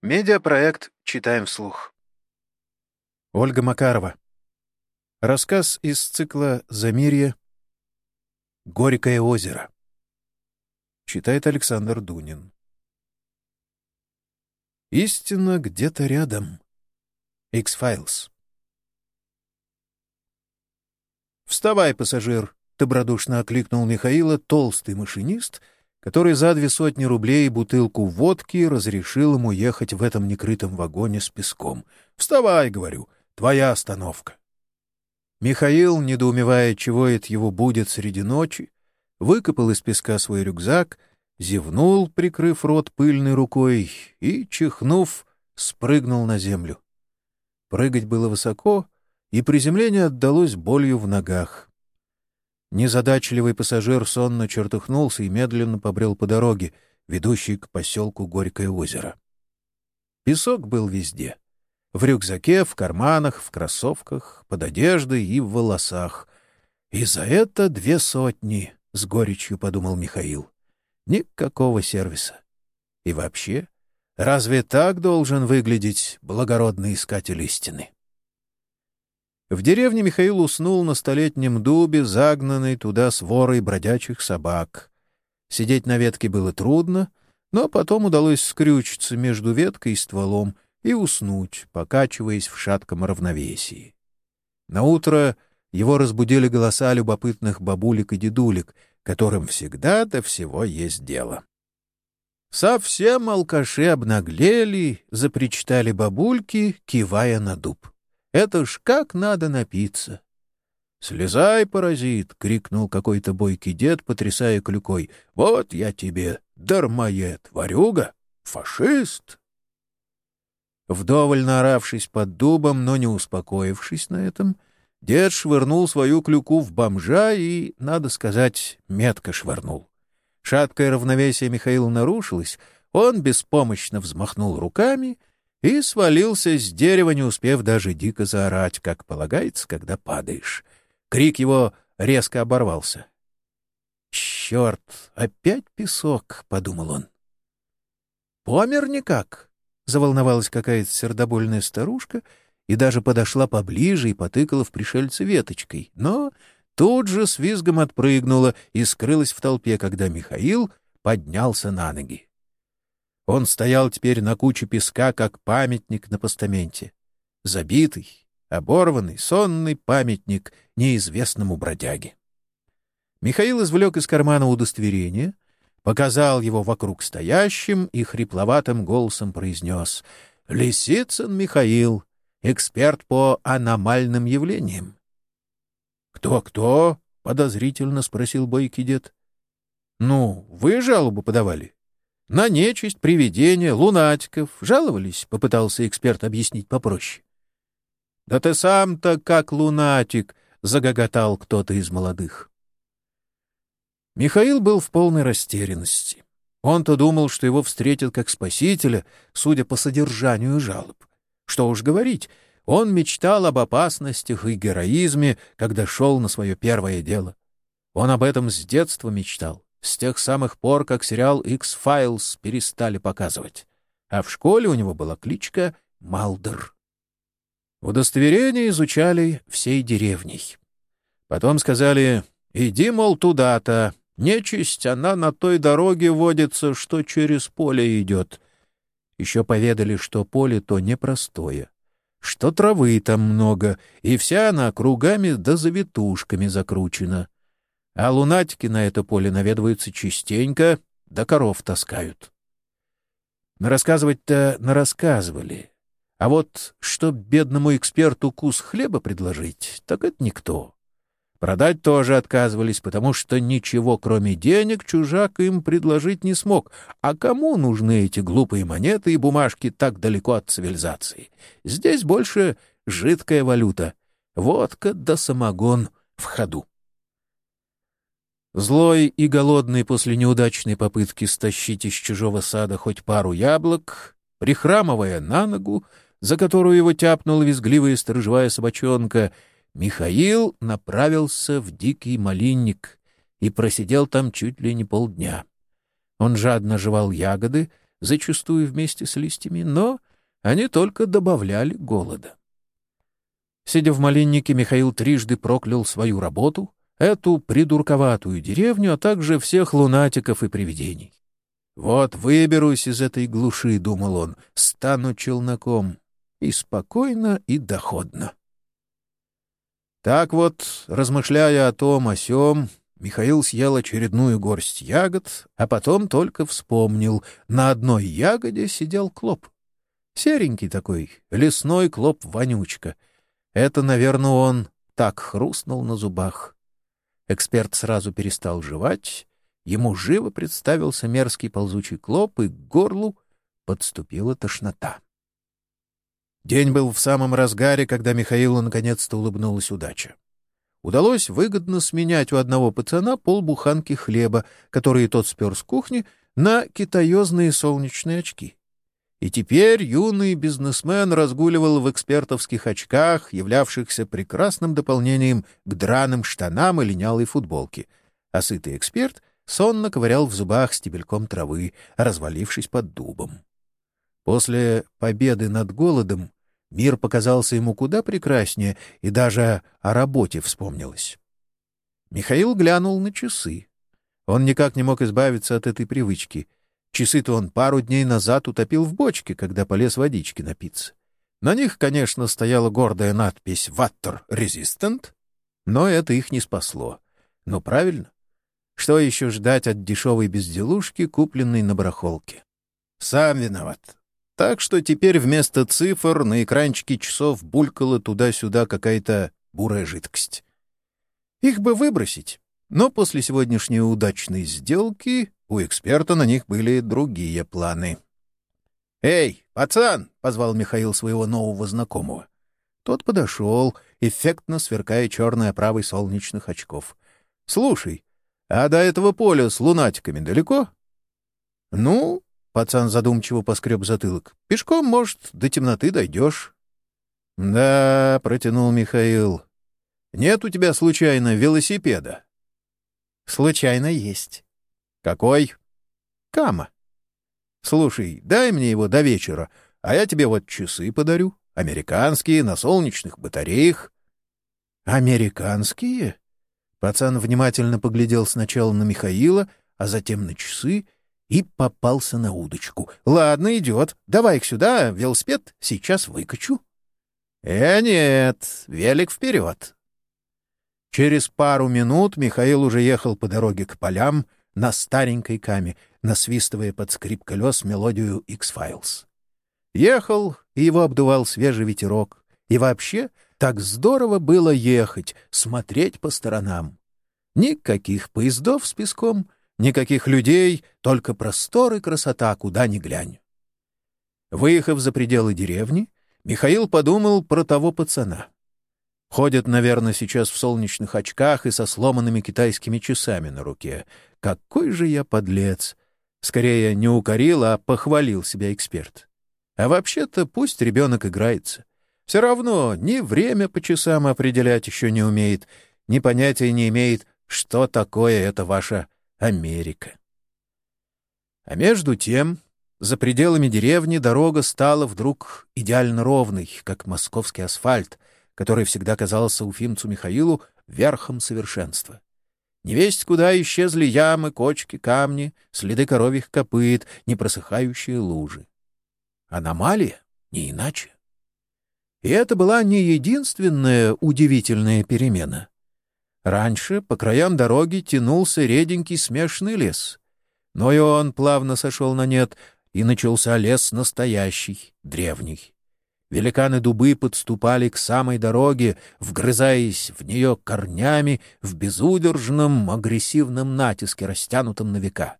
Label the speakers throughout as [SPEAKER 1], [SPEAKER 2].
[SPEAKER 1] Медиапроект «Читаем вслух».
[SPEAKER 2] Ольга Макарова. Рассказ из цикла «Замирье. Горькое озеро». Читает Александр Дунин. Истина где-то рядом. X-Files. «Вставай, пассажир!» — добродушно окликнул Михаила толстый машинист — который за две сотни рублей бутылку водки разрешил ему ехать в этом некрытом вагоне с песком. «Вставай!» — говорю. «Твоя остановка!» Михаил, недоумевая, чего это его будет среди ночи, выкопал из песка свой рюкзак, зевнул, прикрыв рот пыльной рукой, и, чихнув, спрыгнул на землю. Прыгать было высоко, и приземление отдалось болью в ногах. Незадачливый пассажир сонно чертыхнулся и медленно побрел по дороге, ведущей к поселку Горькое озеро. Песок был везде. В рюкзаке, в карманах, в кроссовках, под одеждой и в волосах. И за это две сотни, — с горечью подумал Михаил. Никакого сервиса. И вообще, разве так должен выглядеть благородный искатель истины? В деревне Михаил уснул на столетнем дубе, загнанный туда сворой бродячих собак. Сидеть на ветке было трудно, но потом удалось скрючиться между веткой и стволом и уснуть, покачиваясь в шатком равновесии. Наутро его разбудили голоса любопытных бабулек и дедулек, которым всегда до всего есть дело. Совсем алкаши обнаглели, запричитали бабульки, кивая на дуб. Это ж как надо напиться! — Слезай, паразит! — крикнул какой-то бойкий дед, потрясая клюкой. — Вот я тебе, дармоед, варюга, фашист! Вдоволь наоравшись под дубом, но не успокоившись на этом, дед швырнул свою клюку в бомжа и, надо сказать, метко швырнул. Шаткое равновесие Михаила нарушилось, он беспомощно взмахнул руками и свалился с дерева, не успев даже дико заорать, как полагается, когда падаешь. Крик его резко оборвался. «Черт, опять песок!» — подумал он. «Помер никак!» — заволновалась какая-то сердобольная старушка и даже подошла поближе и потыкала в пришельца веточкой, но тут же с визгом отпрыгнула и скрылась в толпе, когда Михаил поднялся на ноги. Он стоял теперь на куче песка, как памятник на постаменте. Забитый, оборванный, сонный памятник неизвестному бродяге. Михаил извлек из кармана удостоверение, показал его вокруг стоящим и хрипловатым голосом произнес «Лисицын Михаил, эксперт по аномальным явлениям». «Кто-кто?» — подозрительно спросил бойкий дед. «Ну, вы жалобу подавали?» На нечисть, привидения, лунатиков. Жаловались, — попытался эксперт объяснить попроще. — Да ты сам-то как лунатик, — загоготал кто-то из молодых. Михаил был в полной растерянности. Он-то думал, что его встретят как спасителя, судя по содержанию жалоб. Что уж говорить, он мечтал об опасностях и героизме, когда шел на свое первое дело. Он об этом с детства мечтал с тех самых пор, как сериал X-Files перестали показывать. А в школе у него была кличка Малдер. Удостоверение изучали всей деревней. Потом сказали, иди, мол, туда-то. Нечисть, она на той дороге водится, что через поле идет. Еще поведали, что поле то непростое, что травы там много, и вся она кругами да завитушками закручена а лунатики на это поле наведываются частенько, да коров таскают. Нарассказывать-то нарассказывали. А вот чтоб бедному эксперту кус хлеба предложить, так это никто. Продать тоже отказывались, потому что ничего, кроме денег, чужак им предложить не смог. А кому нужны эти глупые монеты и бумажки так далеко от цивилизации? Здесь больше жидкая валюта. Водка да самогон в ходу. Злой и голодный после неудачной попытки стащить из чужого сада хоть пару яблок, прихрамывая на ногу, за которую его тяпнула визгливая сторожевая собачонка, Михаил направился в дикий малинник и просидел там чуть ли не полдня. Он жадно жевал ягоды, зачастую вместе с листьями, но они только добавляли голода. Сидя в малиннике, Михаил трижды проклял свою работу, эту придурковатую деревню, а также всех лунатиков и привидений. «Вот выберусь из этой глуши», — думал он, — «стану челноком». И спокойно, и доходно. Так вот, размышляя о том, о сём, Михаил съел очередную горсть ягод, а потом только вспомнил, на одной ягоде сидел клоп. Серенький такой, лесной клоп-вонючка. Это, наверное, он так хрустнул на зубах. Эксперт сразу перестал жевать, ему живо представился мерзкий ползучий клоп, и к горлу подступила тошнота. День был в самом разгаре, когда Михаилу наконец-то улыбнулась удача. Удалось выгодно сменять у одного пацана полбуханки хлеба, которые тот спер с кухни, на китаезные солнечные очки. И теперь юный бизнесмен разгуливал в экспертовских очках, являвшихся прекрасным дополнением к драным штанам и линялой футболке. А сытый эксперт сонно ковырял в зубах стебельком травы, развалившись под дубом. После победы над голодом мир показался ему куда прекраснее, и даже о работе вспомнилось. Михаил глянул на часы. Он никак не мог избавиться от этой привычки — Часы-то он пару дней назад утопил в бочке, когда полез водички напиться. На них, конечно, стояла гордая надпись «Water Resistant», но это их не спасло. Ну, правильно. Что еще ждать от дешевой безделушки, купленной на барахолке? Сам виноват. Так что теперь вместо цифр на экранчике часов булькала туда-сюда какая-то бурая жидкость. Их бы выбросить, но после сегодняшней удачной сделки у эксперта на них были другие планы. «Эй, пацан!» — позвал Михаил своего нового знакомого. Тот подошел, эффектно сверкая черной оправой солнечных очков. «Слушай, а до этого поля с лунатиками далеко?» «Ну...» — пацан задумчиво поскреб затылок. «Пешком, может, до темноты дойдешь». «Да...» — протянул Михаил. «Нет у тебя, случайно, велосипеда?» «Случайно есть». «Какой?» «Кама». «Слушай, дай мне его до вечера, а я тебе вот часы подарю. Американские, на солнечных батареях». «Американские?» Пацан внимательно поглядел сначала на Михаила, а затем на часы и попался на удочку. «Ладно, идет. Давай их сюда, велосипед, сейчас выкачу». «Э, нет, велик вперед». Через пару минут Михаил уже ехал по дороге к полям, на старенькой каме, насвистывая под скрип колес мелодию X-Files. Ехал, и его обдувал свежий ветерок. И вообще, так здорово было ехать, смотреть по сторонам. Никаких поездов с песком, никаких людей, только простор и красота, куда ни глянь. Выехав за пределы деревни, Михаил подумал про того пацана. Ходит, наверное, сейчас в солнечных очках и со сломанными китайскими часами на руке. Какой же я подлец! Скорее, не укорил, а похвалил себя эксперт. А вообще-то пусть ребенок играется. Все равно ни время по часам определять еще не умеет, ни понятия не имеет, что такое это ваша Америка. А между тем, за пределами деревни дорога стала вдруг идеально ровной, как московский асфальт, который всегда казался уфимцу Михаилу верхом совершенства. Невесть, куда исчезли ямы, кочки, камни, следы коровьих копыт, непросыхающие лужи. Аномалия? Не иначе. И это была не единственная удивительная перемена. Раньше по краям дороги тянулся реденький смешанный лес, но и он плавно сошел на нет, и начался лес настоящий, древний. Великаны-дубы подступали к самой дороге, вгрызаясь в нее корнями в безудержном агрессивном натиске, растянутом на века.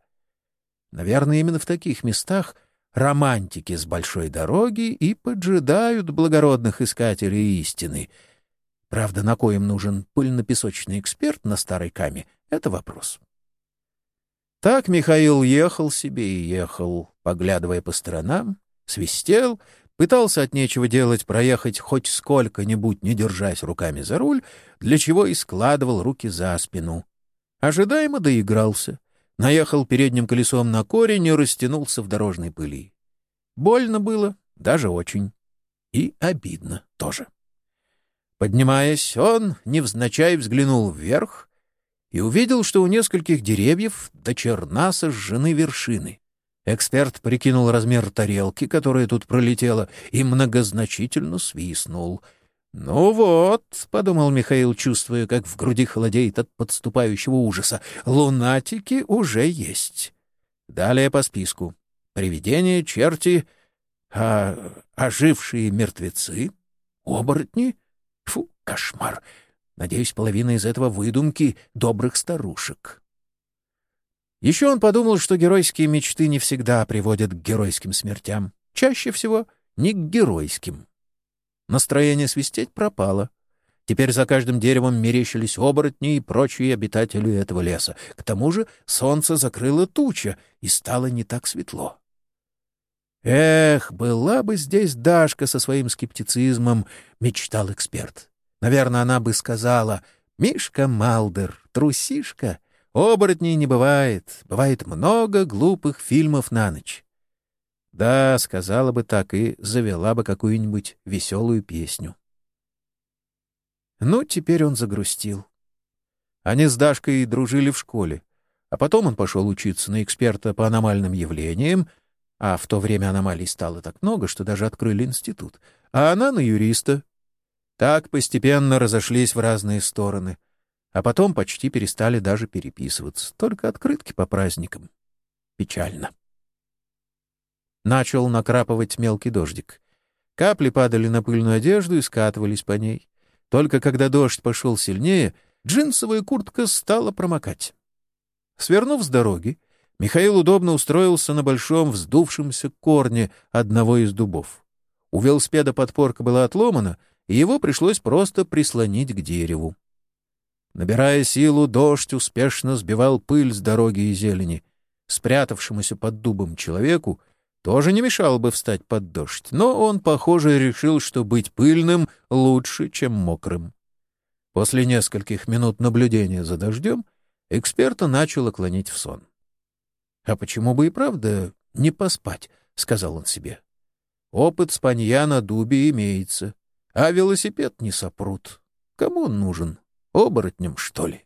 [SPEAKER 2] Наверное, именно в таких местах романтики с большой дороги и поджидают благородных искателей истины. Правда, на коем нужен пыльно-песочный эксперт на старой каме — это вопрос. Так Михаил ехал себе и ехал, поглядывая по сторонам, свистел — Пытался от нечего делать проехать хоть сколько-нибудь, не держась руками за руль, для чего и складывал руки за спину. Ожидаемо доигрался. наехал передним колесом на корень и растянулся в дорожной пыли. Больно было, даже очень. И обидно тоже. Поднимаясь, он невзначай взглянул вверх и увидел, что у нескольких деревьев до черна сожжены вершины. Эксперт прикинул размер тарелки, которая тут пролетела, и многозначительно свистнул. «Ну вот», — подумал Михаил, чувствуя, как в груди холодеет от подступающего ужаса, — «лунатики уже есть». Далее по списку. Привидения, черти, а ожившие мертвецы, оборотни. Фу, кошмар. Надеюсь, половина из этого выдумки добрых старушек. Еще он подумал, что геройские мечты не всегда приводят к геройским смертям. Чаще всего не к геройским. Настроение свистеть пропало. Теперь за каждым деревом мерещились оборотни и прочие обитатели этого леса. К тому же солнце закрыло туча, и стало не так светло. «Эх, была бы здесь Дашка со своим скептицизмом», — мечтал эксперт. «Наверное, она бы сказала, «Мишка Малдер, трусишка, Оборотней не бывает. Бывает много глупых фильмов на ночь. Да, сказала бы так и завела бы какую-нибудь веселую песню. Ну, теперь он загрустил. Они с Дашкой дружили в школе, а потом он пошел учиться на эксперта по аномальным явлениям, а в то время аномалий стало так много, что даже открыли институт, а она на юриста. Так постепенно разошлись в разные стороны — а потом почти перестали даже переписываться, только открытки по праздникам. Печально. Начал накрапывать мелкий дождик. Капли падали на пыльную одежду и скатывались по ней. Только когда дождь пошел сильнее, джинсовая куртка стала промокать. Свернув с дороги, Михаил удобно устроился на большом вздувшемся корне одного из дубов. У велосипеда подпорка была отломана, и его пришлось просто прислонить к дереву. Набирая силу, дождь успешно сбивал пыль с дороги и зелени. Спрятавшемуся под дубом человеку тоже не мешало бы встать под дождь, но он, похоже, решил, что быть пыльным лучше, чем мокрым. После нескольких минут наблюдения за дождем эксперта начало клонить в сон. «А почему бы и правда не поспать?» — сказал он себе. «Опыт спанья на дубе имеется, а велосипед не сопрут. Кому он нужен?» Оборотнем, что ли?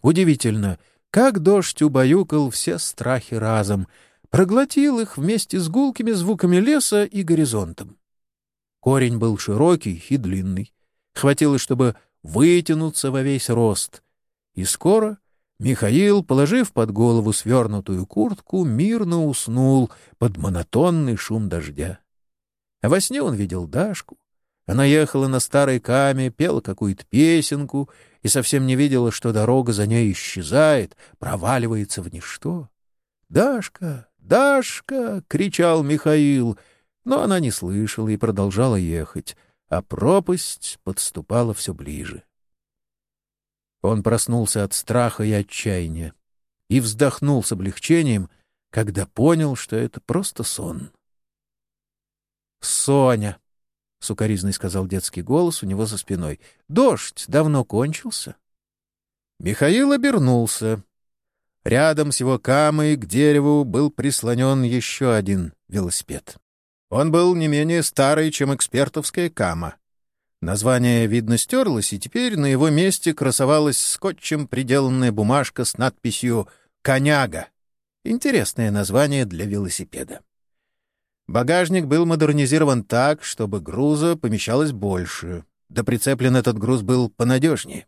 [SPEAKER 2] Удивительно, как дождь убаюкал все страхи разом, проглотил их вместе с гулкими звуками леса и горизонтом. Корень был широкий и длинный, хватило, чтобы вытянуться во весь рост. И скоро Михаил, положив под голову свернутую куртку, мирно уснул под монотонный шум дождя. Во сне он видел Дашку, она ехала на старой каме, пела какую-то песенку и совсем не видела, что дорога за ней исчезает, проваливается в ничто. «Дашка! Дашка!» — кричал Михаил, но она не слышала и продолжала ехать, а пропасть подступала все ближе. Он проснулся от страха и отчаяния и вздохнул с облегчением, когда понял, что это просто сон. «Соня!» — сукоризный сказал детский голос у него за спиной. «Дождь давно кончился». Михаил обернулся. Рядом с его камой к дереву был прислонен еще один велосипед. Он был не менее старый, чем экспертовская кама. Название, видно, стерлось, и теперь на его месте красовалась скотчем приделанная бумажка с надписью «Коняга». Интересное название для велосипеда. Багажник был модернизирован так, чтобы груза помещалось больше. Да прицеплен этот груз был понадежнее.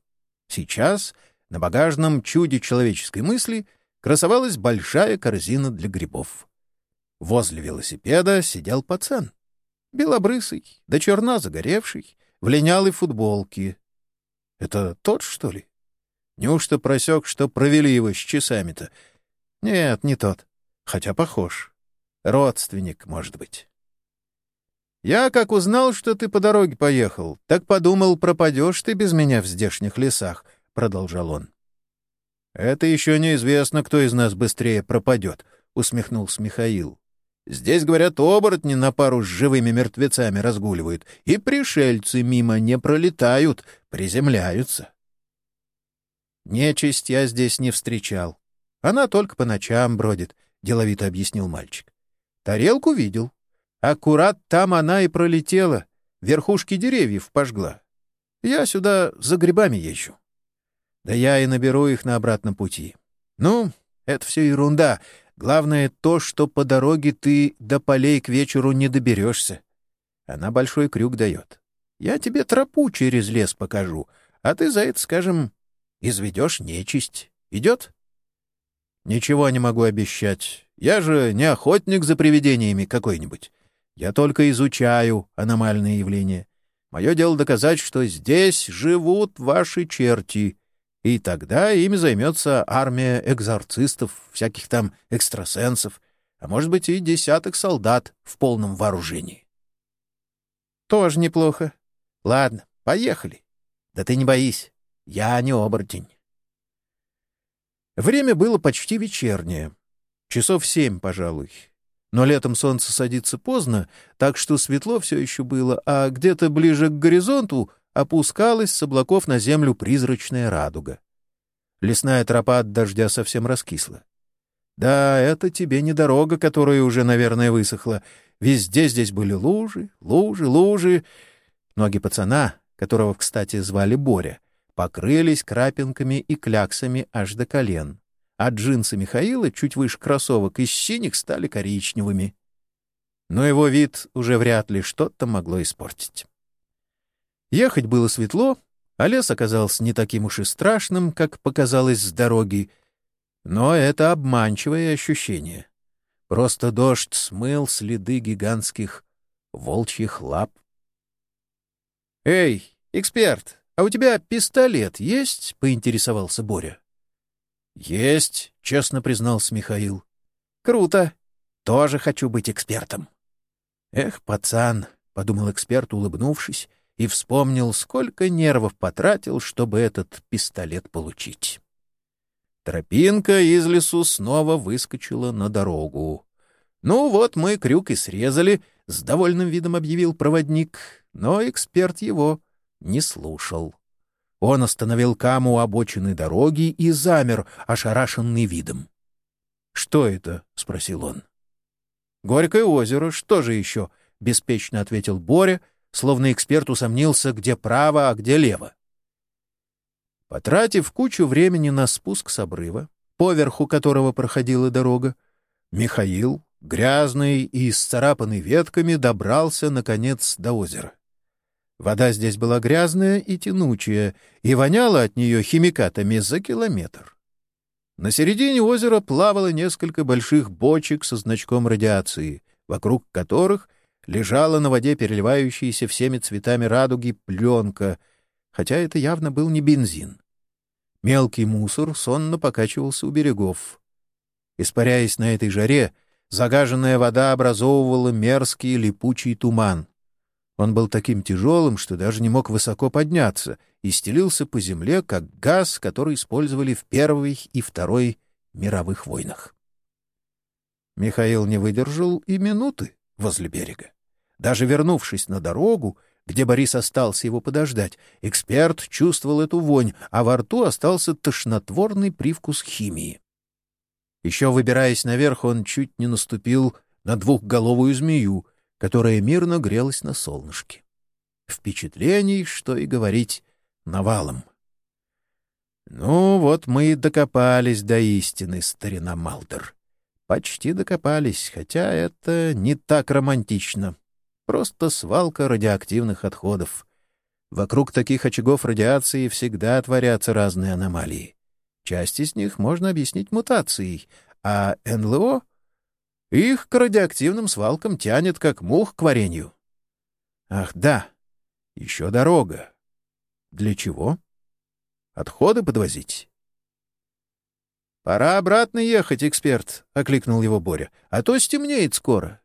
[SPEAKER 2] Сейчас на багажном чуде человеческой мысли красовалась большая корзина для грибов. Возле велосипеда сидел пацан. Белобрысый, до черна загоревший, в линялой футболке. Это тот, что ли? Неужто просек, что провели его с часами-то? Нет, не тот, хотя похож. Родственник, может быть. Я, как узнал, что ты по дороге поехал, так подумал, пропадешь ты без меня в здешних лесах, — продолжал он. — Это еще неизвестно, кто из нас быстрее пропадет, — усмехнулся Михаил. — Здесь, говорят, оборотни на пару с живыми мертвецами разгуливают, и пришельцы мимо не пролетают, приземляются. Нечисть я здесь не встречал. Она только по ночам бродит, — деловито объяснил мальчик. Тарелку видел. Аккурат там она и пролетела, верхушки деревьев пожгла. Я сюда за грибами езжу. Да я и наберу их на обратном пути. Ну, это все ерунда. Главное то, что по дороге ты до полей к вечеру не доберешься. Она большой крюк дает. Я тебе тропу через лес покажу, а ты за это, скажем, изведешь нечисть. Идет? Ничего не могу обещать. Я же не охотник за привидениями какой-нибудь. Я только изучаю аномальные явления. Мое дело доказать, что здесь живут ваши черти, и тогда ими займется армия экзорцистов, всяких там экстрасенсов, а может быть и десяток солдат в полном вооружении. Тоже неплохо. Ладно, поехали. Да ты не боись, я не оборотень. Время было почти вечернее. Часов семь, пожалуй. Но летом солнце садится поздно, так что светло все еще было, а где-то ближе к горизонту опускалась с облаков на землю призрачная радуга. Лесная тропа от дождя совсем раскисла. Да, это тебе не дорога, которая уже, наверное, высохла. Везде здесь были лужи, лужи, лужи. Ноги пацана, которого, кстати, звали Боря, покрылись крапинками и кляксами аж до колен, а джинсы Михаила, чуть выше кроссовок, из синих стали коричневыми. Но его вид уже вряд ли что-то могло испортить. Ехать было светло, а лес оказался не таким уж и страшным, как показалось с дороги, но это обманчивое ощущение. Просто дождь смыл следы гигантских волчьих лап. «Эй, эксперт, а у тебя пистолет есть?» — поинтересовался Боря. «Есть», — честно признался Михаил. «Круто. Тоже хочу быть экспертом». «Эх, пацан», — подумал эксперт, улыбнувшись, и вспомнил, сколько нервов потратил, чтобы этот пистолет получить. Тропинка из лесу снова выскочила на дорогу. «Ну вот мы крюк и срезали», — с довольным видом объявил проводник, но эксперт его не слушал. Он остановил каму у обочины дороги и замер, ошарашенный видом. «Что это?» — спросил он. «Горькое озеро. Что же еще?» — беспечно ответил Боря, словно эксперт усомнился, где право, а где лево. Потратив кучу времени на спуск с обрыва, поверху которого проходила дорога, Михаил, грязный и исцарапанный ветками, добрался, наконец, до озера. Вода здесь была грязная и тянучая, и воняла от нее химикатами за километр. На середине озера плавало несколько больших бочек со значком радиации, вокруг которых лежала на воде переливающаяся всеми цветами радуги пленка, хотя это явно был не бензин. Мелкий мусор сонно покачивался у берегов. Испаряясь на этой жаре, загаженная вода образовывала мерзкий липучий туман. Он был таким тяжелым, что даже не мог высоко подняться и стелился по земле, как газ, который использовали в Первой и Второй мировых войнах. Михаил не выдержал и минуты возле берега. Даже вернувшись на дорогу, где Борис остался его подождать, эксперт чувствовал эту вонь, а во рту остался тошнотворный привкус химии. Еще выбираясь наверх, он чуть не наступил на двухголовую змею, которая мирно грелась на солнышке. Впечатлений, что и говорить, навалом. Ну, вот мы и докопались до истины, старина Малдер. Почти докопались, хотя это не так романтично. Просто свалка радиоактивных отходов. Вокруг таких очагов радиации всегда творятся разные аномалии. Часть из них можно объяснить мутацией, а НЛО их к радиоактивным свалкам тянет, как мух к варенью. Ах, да, еще дорога. Для чего? Отходы подвозить? «Пора обратно ехать, эксперт», — окликнул его Боря, — «а то стемнеет скоро».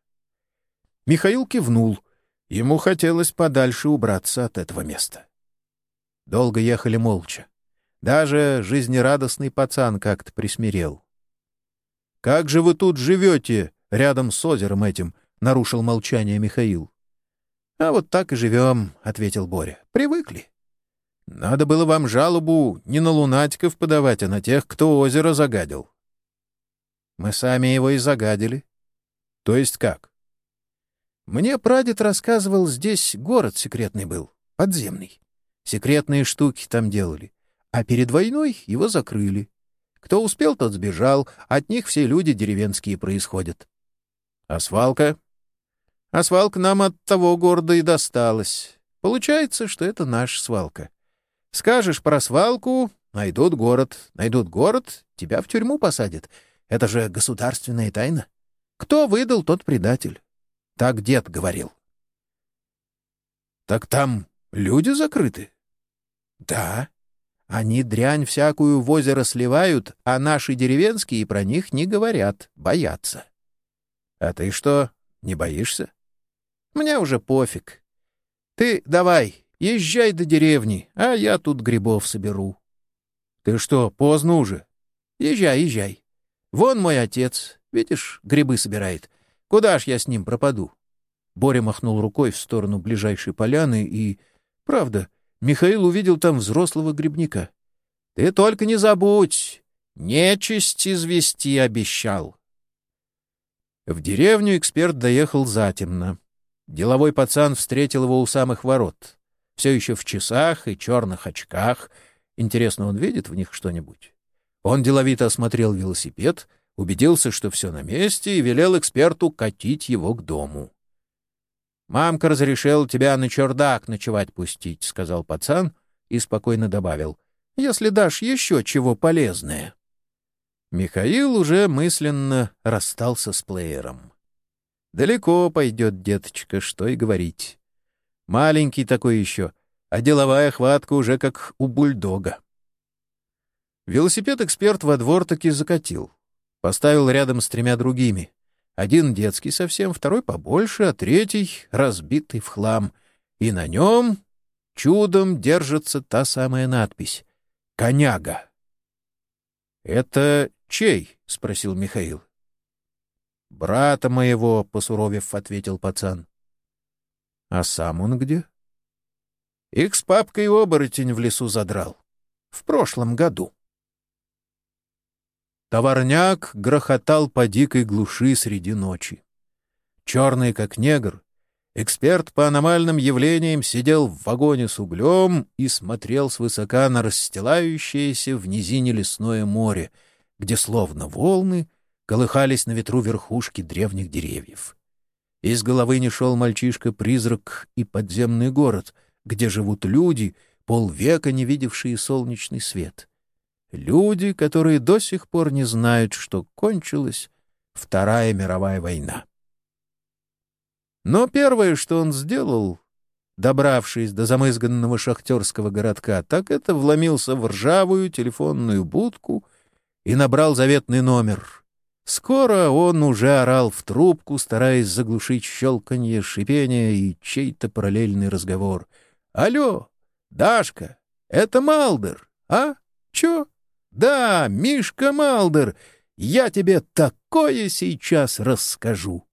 [SPEAKER 2] Михаил кивнул. Ему хотелось подальше убраться от этого места. Долго ехали молча. Даже жизнерадостный пацан как-то присмирел. «Как же вы тут живете?» рядом с озером этим, — нарушил молчание Михаил. — А вот так и живем, — ответил Боря. — Привыкли. Надо было вам жалобу не на лунатиков подавать, а на тех, кто озеро загадил. Мы сами его и загадили. То есть как? Мне прадед рассказывал, здесь город секретный был, подземный. Секретные штуки там делали. А перед войной его закрыли. Кто успел, тот сбежал. От них все люди деревенские происходят. А свалка? А свалка нам от того города и досталась. Получается, что это наша свалка. Скажешь про свалку, найдут город. Найдут город, тебя в тюрьму посадят. Это же государственная тайна. Кто выдал, тот предатель. Так дед говорил. Так там люди закрыты? Да. Они дрянь всякую в озеро сливают, а наши деревенские про них не говорят, боятся. А ты что, не боишься? Мне уже пофиг. Ты давай, езжай до деревни, а я тут грибов соберу. Ты что, поздно уже? Езжай, езжай. Вон мой отец, видишь, грибы собирает. Куда ж я с ним пропаду? Боря махнул рукой в сторону ближайшей поляны и... Правда, Михаил увидел там взрослого грибника. — Ты только не забудь! Нечисть извести обещал. В деревню эксперт доехал затемно. Деловой пацан встретил его у самых ворот. Все еще в часах и черных очках. Интересно, он видит в них что-нибудь? Он деловито осмотрел велосипед, убедился, что все на месте, и велел эксперту катить его к дому. «Мамка разрешила тебя на чердак ночевать пустить», — сказал пацан и спокойно добавил. «Если дашь еще чего полезное». Михаил уже мысленно расстался с плеером. «Далеко пойдет, деточка, что и говорить. Маленький такой еще, а деловая хватка уже как у бульдога». Велосипед эксперт во двор таки закатил. Поставил рядом с тремя другими. Один детский совсем, второй побольше, а третий разбитый в хлам. И на нем чудом держится та самая надпись «Коняга». «Это чей?» — спросил Михаил. «Брата моего», — посуровев, ответил пацан. «А сам он где?» «Их с папкой оборотень в лесу задрал. В прошлом году». Товарняк грохотал по дикой глуши среди ночи. Черный, как негр, эксперт по аномальным явлениям сидел в вагоне с углем и смотрел свысока на расстилающееся в низине лесное море, где словно волны колыхались на ветру верхушки древних деревьев. Из головы не шел мальчишка-призрак и подземный город, где живут люди, полвека не видевшие солнечный свет. Люди, которые до сих пор не знают, что кончилась Вторая мировая война. Но первое, что он сделал, добравшись до замызганного шахтерского городка, так это вломился в ржавую телефонную будку и набрал заветный номер. Скоро он уже орал в трубку, стараясь заглушить щелканье, шипение и чей-то параллельный разговор. «Алло, Дашка, это Малдер, а? Чё?» Да, Мишка Малдер, я тебе такое сейчас расскажу.